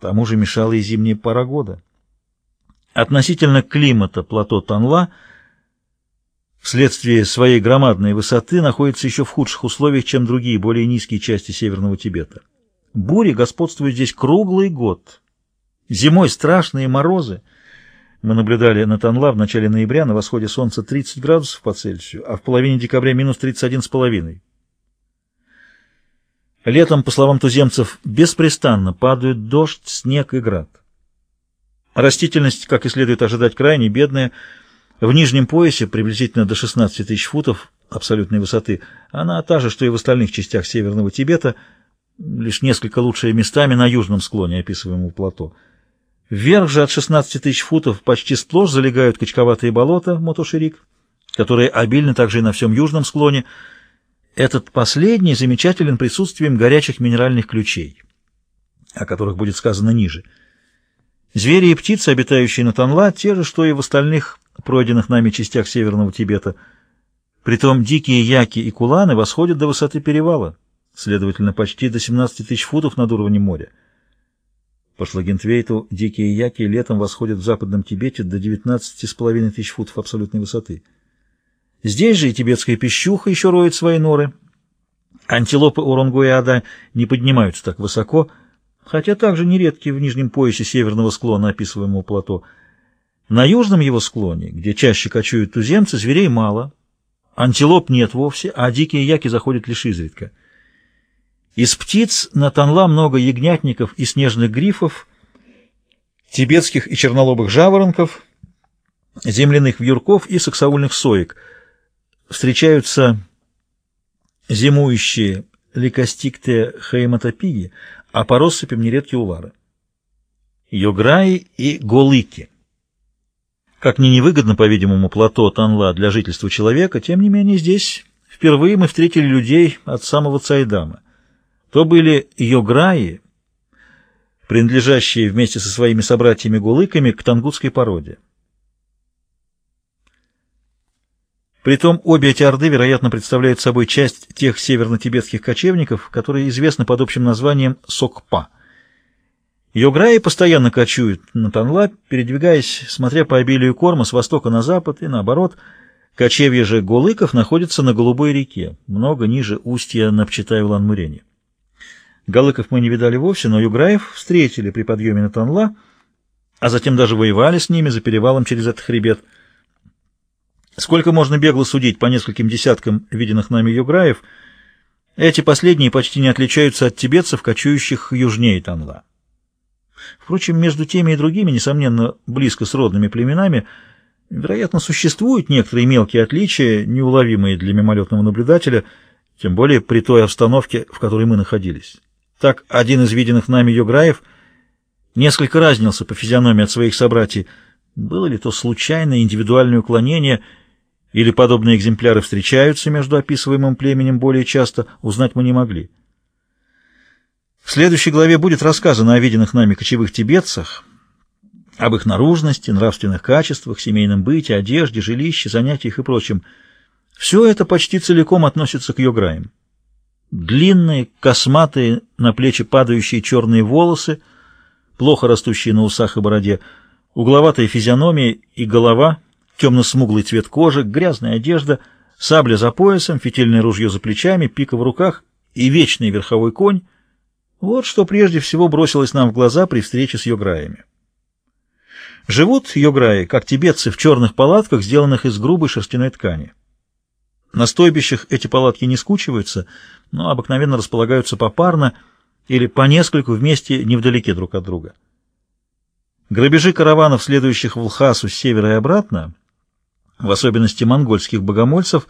тому же мешала и зимняя пора года. Относительно климата плато Танла вследствие своей громадной высоты находится еще в худших условиях, чем другие более низкие части Северного Тибета. Бури господствуют здесь круглый год. Зимой страшные морозы. Мы наблюдали на Танла в начале ноября на восходе солнца 30 градусов по Цельсию, а в половине декабря минус 31,5. Летом, по словам туземцев, беспрестанно падают дождь, снег и град. Растительность, как и следует ожидать, крайне бедная. В нижнем поясе, приблизительно до 16 тысяч футов абсолютной высоты, она та же, что и в остальных частях Северного Тибета, лишь несколько лучшие местами на южном склоне описываемого плато. Вверх же от 16 тысяч футов почти сплошь залегают качковатые болота, мотоширик, которые обильны также и на всем южном склоне, этот последний замечателен присутствием горячих минеральных ключей, о которых будет сказано ниже. Звери и птицы, обитающие на Танла, те же, что и в остальных пройденных нами частях Северного Тибета. Притом дикие яки и куланы восходят до высоты перевала, следовательно, почти до 17 тысяч футов над уровнем моря. По Шлагентвейту дикие яки летом восходят в Западном Тибете до 19,5 тысяч футов абсолютной высоты. Здесь же и тибетская пищуха еще роет свои норы. Антилопы Уронгу не поднимаются так высоко, хотя также нередки в нижнем поясе северного склона описываемого плато. На южном его склоне, где чаще кочуют туземцы, зверей мало. Антилоп нет вовсе, а дикие яки заходят лишь изредка. Из птиц на Танла много ягнятников и снежных грифов, тибетских и чернолобых жаворонков, земляных вьюрков и саксаульных соек — встречаются зимующие ликостикте хайматопиги, а по россыпям нередки улары. Йограи и голыки. Как ни невыгодно, по-видимому, плато Танла для жительства человека, тем не менее здесь впервые мы встретили людей от самого Цайдама. То были йограи, принадлежащие вместе со своими собратьями-гулыками к тангутской породе. Притом обе эти орды, вероятно, представляют собой часть тех северно-тибетских кочевников, которые известны под общим названием Сокпа. Йограи постоянно кочуют на Танла, передвигаясь, смотря по обилию корма с востока на запад и наоборот. Кочевье же Голыков находится на Голубой реке, много ниже устья Напчитай-Улан-Мурене. Галыков мы не видали вовсе, но юграев встретили при подъеме на Танла, а затем даже воевали с ними за перевалом через этот хребет – Сколько можно бегло судить по нескольким десяткам виденных нами юграев, эти последние почти не отличаются от тибетцев, кочующих южнее Танла. Впрочем, между теми и другими, несомненно, близко сродными племенами, вероятно, существуют некоторые мелкие отличия, неуловимые для мимолетного наблюдателя, тем более при той обстановке, в которой мы находились. Так, один из виденных нами юграев несколько разнился по физиономии от своих собратьев. Было ли то случайное индивидуальное уклонение – или подобные экземпляры встречаются между описываемым племенем более часто, узнать мы не могли. В следующей главе будет рассказано о виденных нами кочевых тибетцах, об их наружности, нравственных качествах, семейном быте, одежде, жилище, занятиях и прочем. Все это почти целиком относится к йограям. Длинные, косматые, на плечи падающие черные волосы, плохо растущие на усах и бороде, угловатая физиономия и голова — темно-смуглый цвет кожи, грязная одежда, сабля за поясом, фитильное ружье за плечами, пика в руках и вечный верховой конь — вот что прежде всего бросилось нам в глаза при встрече с йограями. Живут йограи, как тибетцы, в черных палатках, сделанных из грубой шерстяной ткани. На стойбищах эти палатки не скучиваются, но обыкновенно располагаются попарно или по нескольку вместе невдалеке друг от друга. Грабежи караванов, следующих в Лхасу с севера и обратно — в особенности монгольских богомольцев,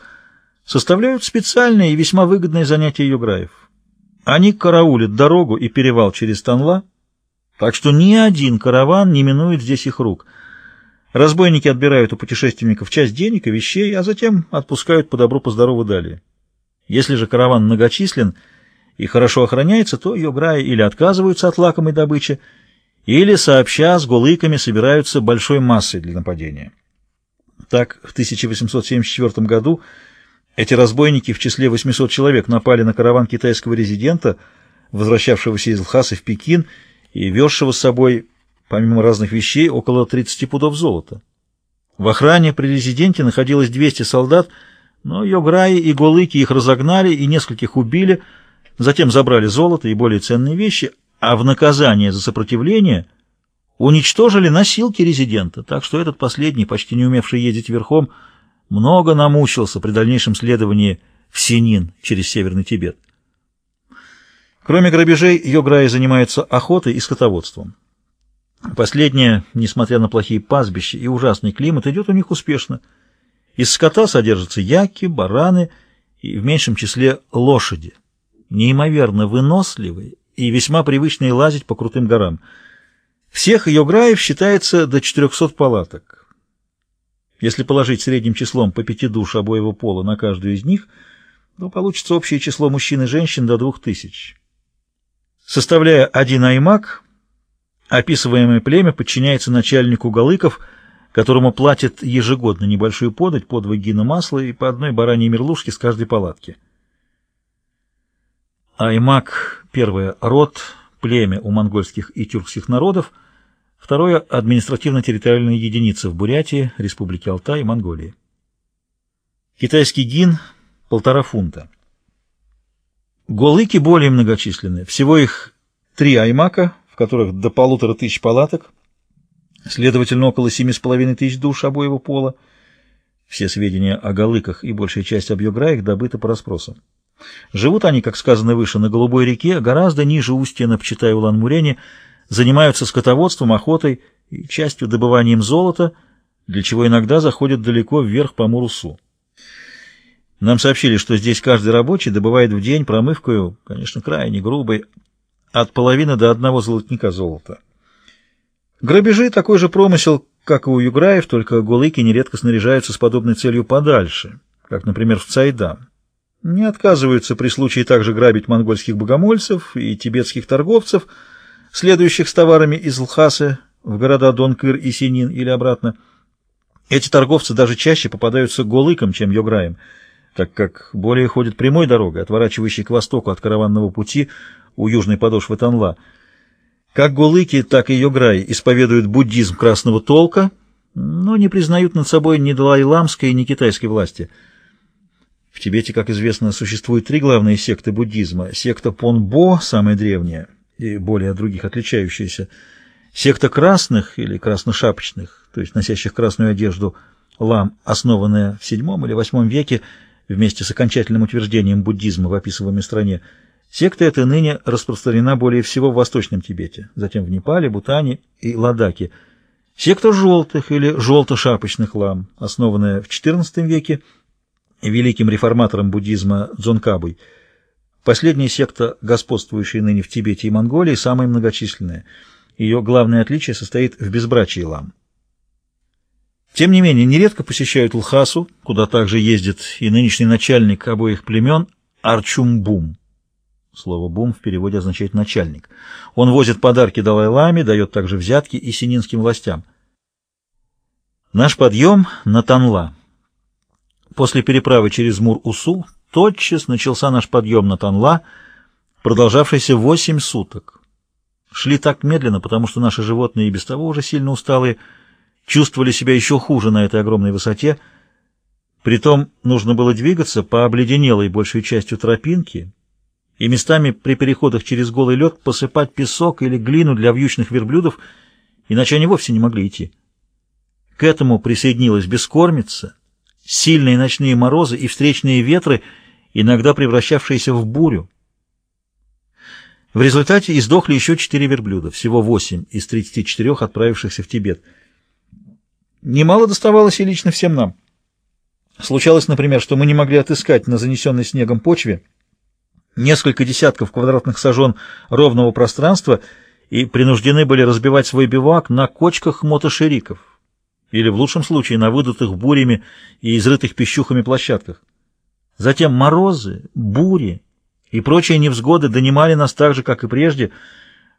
составляют специальные и весьма выгодные занятия юграев. Они караулят дорогу и перевал через Танла, так что ни один караван не минует здесь их рук. Разбойники отбирают у путешественников часть денег и вещей, а затем отпускают по добру, по здорову далее. Если же караван многочислен и хорошо охраняется, то юграи или отказываются от лакомой добычи, или, сообща с гулыками, собираются большой массой для нападения. Так, в 1874 году эти разбойники в числе 800 человек напали на караван китайского резидента, возвращавшегося из Лхасы в Пекин, и везшего с собой, помимо разных вещей, около 30 пудов золота. В охране при резиденте находилось 200 солдат, но Йограи и Голыки их разогнали и нескольких убили, затем забрали золото и более ценные вещи, а в наказание за сопротивление уничтожили носилки резидента, так что этот последний, почти не умевший ездить верхом, много намучился при дальнейшем следовании в Синин через Северный Тибет. Кроме грабежей, Йограи занимаются охотой и скотоводством. Последнее, несмотря на плохие пастбища и ужасный климат, идет у них успешно. Из скота содержатся яки, бараны и в меньшем числе лошади, неимоверно выносливые и весьма привычные лазить по крутым горам. Всех ее граев считается до 400 палаток. Если положить средним числом по пяти душ обоего пола на каждую из них, то получится общее число мужчин и женщин до двух тысяч. Составляя один аймак, описываемое племя подчиняется начальнику Галыков, которому платят ежегодно небольшую подать по два гина масла и по одной бараньей мерлушке с каждой палатки. Аймак, первое, род, племя у монгольских и тюркских народов, второе, административно-территориальная единица в Бурятии, Республике Алтай и Монголии. Китайский гин – полтора фунта. Голыки более многочисленны. Всего их три аймака, в которых до полутора тысяч палаток, следовательно, около семи с половиной тысяч душ обоего пола. Все сведения о голыках и большая часть об йограях добыты по расспросам. Живут они, как сказано выше, на Голубой реке, гораздо ниже устья на Пчитай-Улан-Мурене, занимаются скотоводством, охотой и частью добыванием золота, для чего иногда заходят далеко вверх по Мурусу. Нам сообщили, что здесь каждый рабочий добывает в день промывкою, конечно, крайне грубой, от половины до одного золотника золота. Грабежи — такой же промысел, как и у юграев, только голыки нередко снаряжаются с подобной целью подальше, как, например, в Цайдам. Не отказываются при случае также грабить монгольских богомольцев и тибетских торговцев, следующих с товарами из Лхасы в города Донкыр и Синин или обратно. Эти торговцы даже чаще попадаются голыкам, чем йограем — так как более ходит прямой дорогой, отворачивающей к востоку от караванного пути у южной подошвы Танла. Как голыки, так и йограи исповедуют буддизм красного толка, но не признают над собой ни далай-ламской, ни китайской власти. В Тибете, как известно, существует три главные секты буддизма. Секта Понбо, самая древняя и более других отличающаяся, секта красных или красношапочных, то есть носящих красную одежду, лам, основанная в VII или VIII веке, вместе с окончательным утверждением буддизма в описываемой стране, секта эта ныне распространена более всего в Восточном Тибете, затем в Непале, Бутане и Ладаке. Секта желтых или желто-шапочных лам, основанная в XIV веке великим реформатором буддизма Дзонкабой. Последняя секта, господствующая ныне в Тибете и Монголии, самая многочисленная. Ее главное отличие состоит в безбрачии лам. Тем не менее, нередко посещают Лхасу, куда также ездит и нынешний начальник обоих племен Арчумбум. Слово «бум» в переводе означает «начальник». Он возит подарки Далай-Ламе, дает также взятки и сининским властям. Наш подъем на Танла. После переправы через Мур-Усу тотчас начался наш подъем на Танла, продолжавшийся восемь суток. Шли так медленно, потому что наши животные и без того уже сильно усталые, чувствовали себя еще хуже на этой огромной высоте. Притом нужно было двигаться по обледенелой большей частью тропинки и местами при переходах через голый лед посыпать песок или глину для вьючных верблюдов, иначе они вовсе не могли идти. К этому присоединилась бескормица, сильные ночные морозы и встречные ветры, иногда превращавшиеся в бурю. В результате издохли еще четыре верблюда, всего восемь из 34 отправившихся в Тибет – Немало доставалось и лично всем нам. Случалось, например, что мы не могли отыскать на занесенной снегом почве несколько десятков квадратных сажен ровного пространства и принуждены были разбивать свой бивак на кочках мотошериков или, в лучшем случае, на выдутых бурями и изрытых пищухами площадках. Затем морозы, бури и прочие невзгоды донимали нас так же, как и прежде,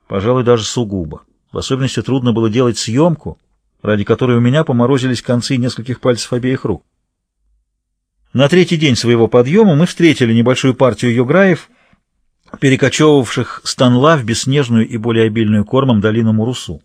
пожалуй, даже сугубо. В особенности трудно было делать съемку, ради которой у меня поморозились концы нескольких пальцев обеих рук. На третий день своего подъема мы встретили небольшую партию юграев, перекочевывавших с Танла в бесснежную и более обильную кормом долину Мурусу.